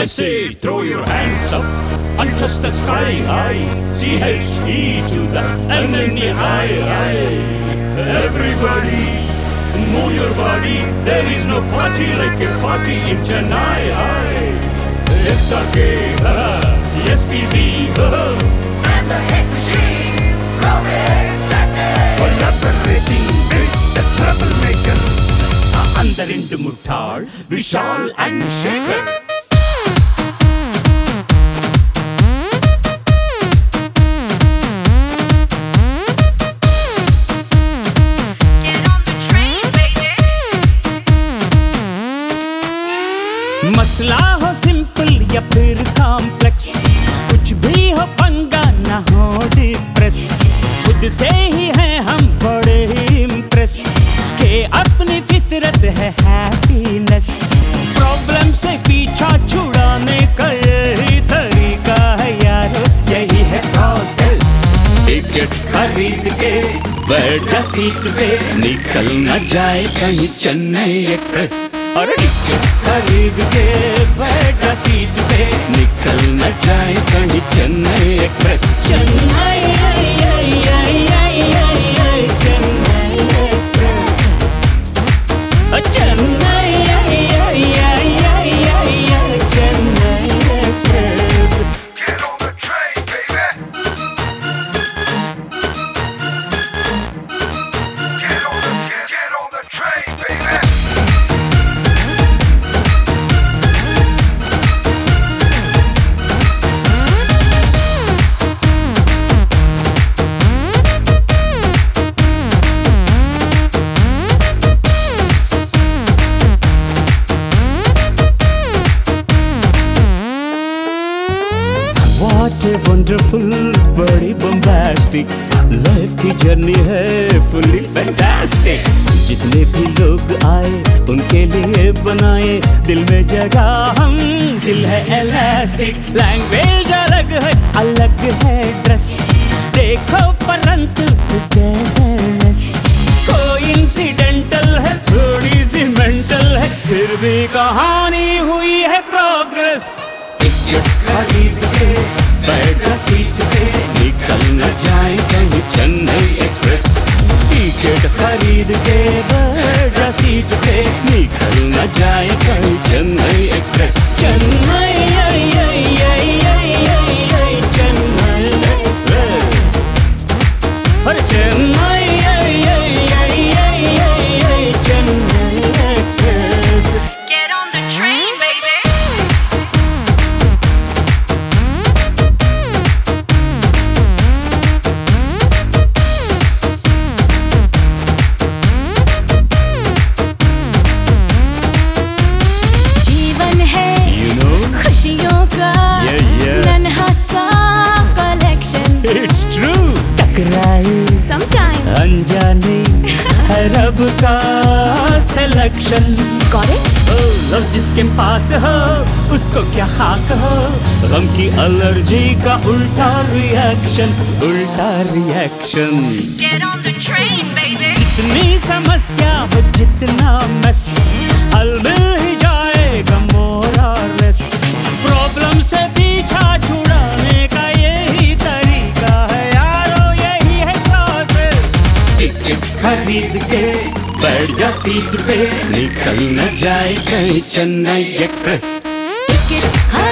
I say, throw your hands up and touch the sky high. C H E to the N N E I I. Everybody, move your body. There is no party like a party in Chennai. Aye. Yes, okay, uh, yes, BB. I'm the hit machine, Robin Satin. The troublemakers. Under in the Mutar, Vishal and Shaker. हो simple या फिर complex? कुछ भी हो पंगा ना हो depress खुद से ही है हम बड़े इम्प्रेस के अपनी फितरत है हैप्पीनेस प्रॉब्लम से पीछा छुड़ाने का यही तरीका है यारो। यही है प्रोसेस टिकट खरीद के, बैठ जा सीट पे। निकल न जाए कहीं चेन्नई एक्सप्रेस और टिकट खरीद के बैठा सीट पे। निकल न जाए कहीं चेन्नई एक्सप्रेस। चेन्नई Wonderful, बड़ी bombastic. लाइफ की जर्नी है फुल्ली फैंटास्टिक जितने भी लोग आए उनके लिए बनाए. दिल में जगह हम दिल है एलास्टिक लैंग्वेज अलग है अलग है ड्रेस देखो परंतु togetherness कोइंसिडेंटल है थोड़ी सी मेंटल है. फिर भी कहानी हुई है प्रोग्रेस निकल न जाए कहीं चेन्नई एक्सप्रेस। टिकट खरीद के बैठ सिलेक्शन it? लव जिसके पास हो उसको क्या खाक हो? गम की एलर्जी का उल्टा रिएक्शन उल्टा रिएक्शन. जितनी समस्या हो जितना मस हल मिल ही जाएगा मोर और लेस प्रॉब्लम से पीछा छुड़ाने का यही तरीका है। यारो यही है खरीद के जा सीट पे निकल न जाए कहीं चेन्नई एक्सप्रेस। Ticket